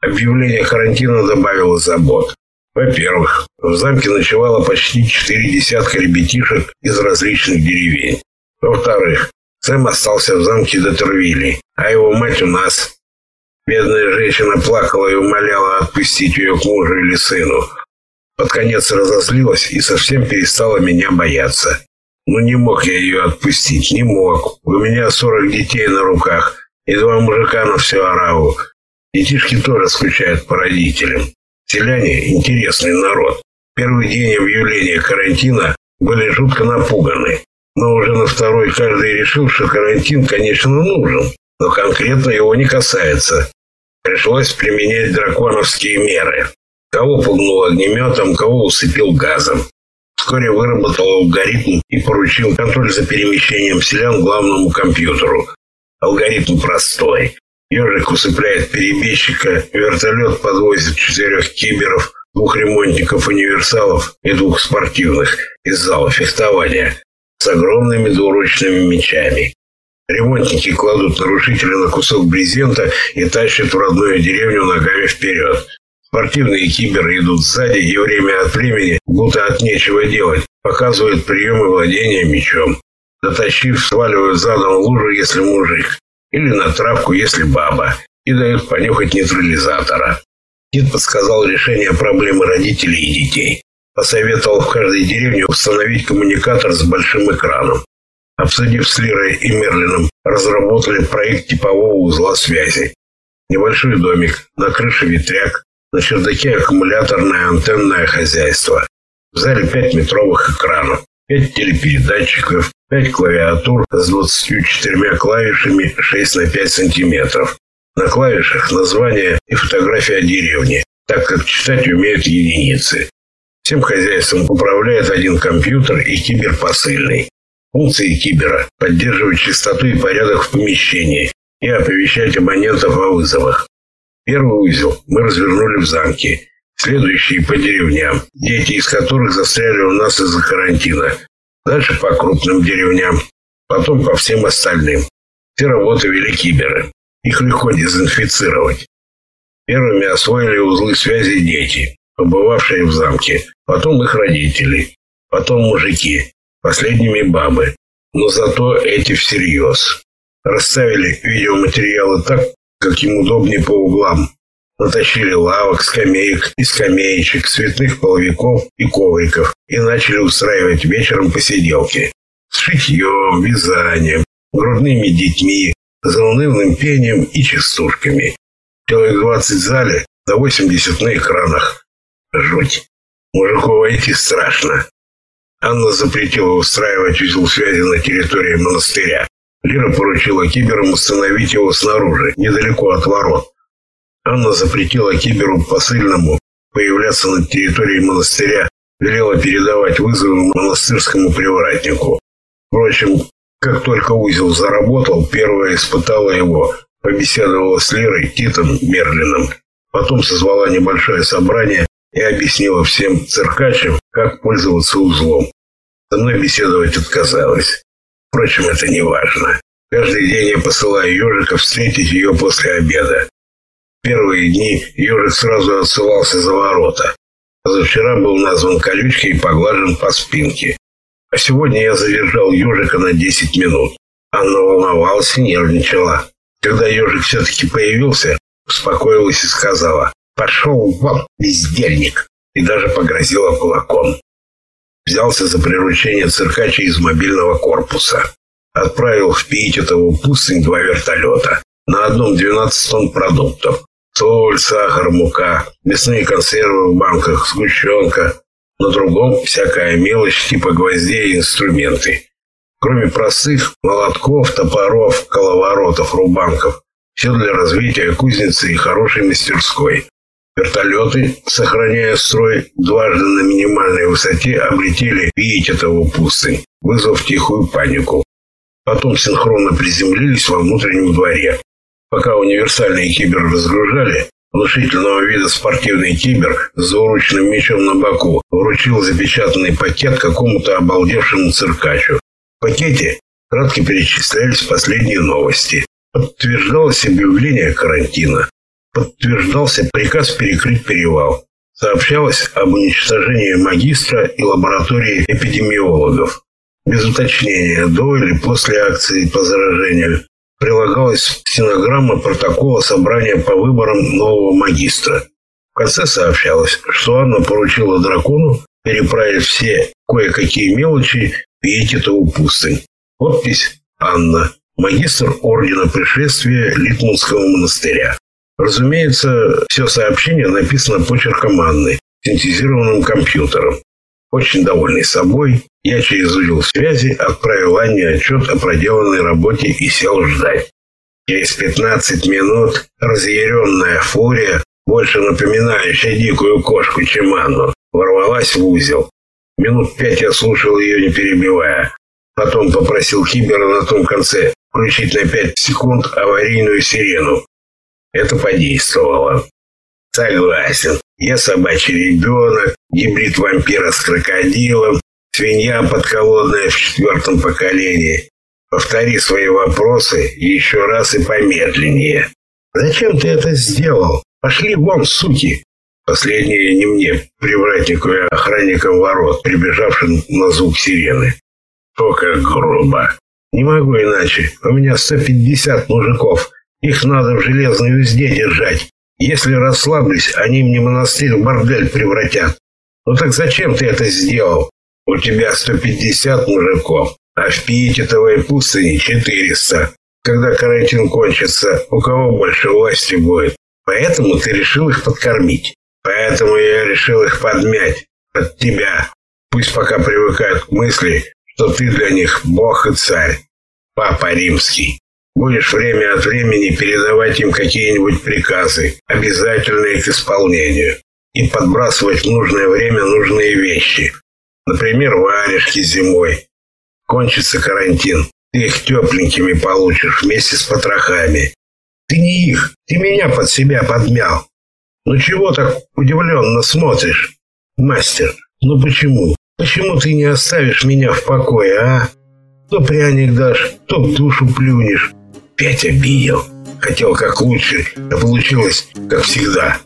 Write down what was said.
Объявление карантина добавило забот. Во-первых, в замке ночевало почти четыре десятка ребятишек из различных деревень. Во-вторых, Сэм остался в замке Детервилли, а его мать у нас. Бедная женщина плакала и умоляла отпустить ее к мужу или сыну. Под конец разозлилась и совсем перестала меня бояться. Но не мог я ее отпустить, не мог. У меня сорок детей на руках и два мужика на всю ораву. Детишки тоже скучают по родителям. Селяне – интересный народ. Первый день объявления карантина были жутко напуганы. Но уже на второй каждый решил, что карантин, конечно, нужен, но конкретно его не касается. Пришлось применять драконовские меры. Кого пугнул огнеметом, кого усыпил газом. Вскоре выработал алгоритм и поручил контроль за перемещением селян главному компьютеру. Алгоритм простой. Ежик усыпляет перебежчика, вертолет подвозит четырех киберов, двух ремонтников-универсалов и двух спортивных из зала фехтования с огромными двуручными мечами. Ремонтники кладут нарушителя на кусок брезента и тащат в родную деревню ногами вперед. Спортивные киберы идут сзади и время от времени, будто от нечего делать, показывают приемы владения мечом. Дотащив, сваливают задом лужу, если мужик, или на травку, если баба, и дают понюхать нейтрализатора. Дед подсказал решение проблемы родителей и детей. Посоветовал в каждой деревне установить коммуникатор с большим экраном. Обсудив с Лирой и Мерлином, разработали проект типового узла связи. Небольшой домик, на крыше ветряк, на чердаке аккумуляторное антенное хозяйство. В зале 5 метровых экранов, 5 телепередатчиков, 5 клавиатур с 24 клавишами 6 на 5 сантиметров. На клавишах название и фотография деревни, так как читать умеют единицы. Всем хозяйством управляет один компьютер и киберпосыльный. Функции кибера – поддерживать чистоту и порядок в помещении и оповещать абонентов о вызовах. Первый узел мы развернули в замке, следующие по деревням, дети из которых застряли у нас из-за карантина. Дальше по крупным деревням, потом по всем остальным. Все работы вели киберы. Их легко дезинфицировать. Первыми освоили узлы связи дети, побывавшие в замке, потом их родители, потом мужики, последними бабы. Но зато эти всерьез. Расставили видеоматериалы так, как им удобнее по углам. Натащили лавок, скамеек и скамеечек, цветных половиков и ковриков и начали устраивать вечером посиделки. С шитьем, вязанием, грудными детьми, заунывным пением и частушками. Человек двадцать в зале, до восемьдесят на экранах. Жуть. Мужику войти страшно. Анна запретила устраивать узел связи на территории монастыря. Лира поручила киберам установить его снаружи, недалеко от ворот. Анна запретила киберу посыльному появляться на территории монастыря, велела передавать вызовы монастырскому привратнику. Впрочем, как только узел заработал, первая испытала его, побеседовала с Лирой, Титом, Мерлином. Потом созвала небольшое собрание и объяснила всем циркачам, как пользоваться узлом. Со мной беседовать отказалась. Впрочем, это не важно. Каждый день я посылаю ежика встретить ее после обеда. Первые дни ежик сразу отсылался за ворота. Позавчера был назван колючкой и поглажен по спинке. А сегодня я задержал ежика на 10 минут. Анна волновалась и нервничала. Когда ежик все-таки появился, успокоилась и сказала «Пошел вон, бездельник!» и даже погрозила кулаком. Взялся за приручение циркача из мобильного корпуса. Отправил в Питетову пустынь два вертолета. На одном 12 тонн продуктов. Соль, сахар, мука, мясные консервы в банках, сгущенка. На другом всякая мелочь типа гвоздей и инструменты. Кроме простых молотков, топоров, коловоротов, рубанков. Все для развития кузницы и хорошей мастерской. Вертолеты, сохраняя строй дважды на минимальной высоте, облетели Виететову пустынь, вызвав тихую панику. Потом синхронно приземлились во внутреннем дворе. Пока универсальные кибер разгружали, внушительного вида спортивный кибер с двуручным мечом на боку вручил запечатанный пакет какому-то обалдевшему циркачу. В пакете кратко перечислялись последние новости. Подтверждалось объявление карантина. подтверждался приказ перекрыть перевал. Сообщалось об уничтожении магистра и лаборатории эпидемиологов. Без уточнения, до или после акции по заражению, прилагалась стенограмма протокола собрания по выборам нового магистра. В конце сообщалось, что Анна поручила дракону переправить все кое-какие мелочи в Пиетитову пустынь. Подпись «Анна» магистр ордена пришествия Литманского монастыря. Разумеется, все сообщение написано почерком Анны, синтезированным компьютером. Очень довольный собой, я через узел связи отправил Анне отчет о проделанной работе и сел ждать. Через 15 минут разъяренная фурия, больше напоминающая дикую кошку, чем Анну, ворвалась в узел. Минут пять я слушал ее, не перебивая. Потом попросил Кибера на том конце включить на 5 секунд аварийную сирену. Это подействовало. Согласен. Я собачий ребенок, гибрид вампира с крокодилом, свинья подколодная в четвертом поколении. Повтори свои вопросы еще раз и помедленнее. Зачем ты это сделал? Пошли вон, суки. Последнее не мне, привратнику и охранникам ворот, прибежавшим на звук сирены. То как грубо. Не могу иначе. У меня 150 мужиков. Их надо в железной узде держать. Если расслаблюсь, они мне монастырь в бордель превратят. Ну так зачем ты это сделал? У тебя 150 мужиков, а в Пиетитовой пустыне 400. Когда карантин кончится, у кого больше власти будет? Поэтому ты решил их подкормить. Поэтому я решил их подмять. Под тебя. Пусть пока привыкают к мысли, что ты для них бог и царь, папа римский. Будешь время от времени передавать им какие-нибудь приказы, обязательные к исполнению, и подбрасывать в нужное время нужные вещи. Например, варежки зимой. Кончится карантин, ты их тепленькими получишь вместе с потрохами. Ты не их, ты меня под себя подмял. Ну чего так удивленно смотришь, мастер? Ну почему? Почему ты не оставишь меня в покое, а? То пряник дашь, то в душу плюнешь. Пять обидел. Хотел как лучше, а получилось как всегда.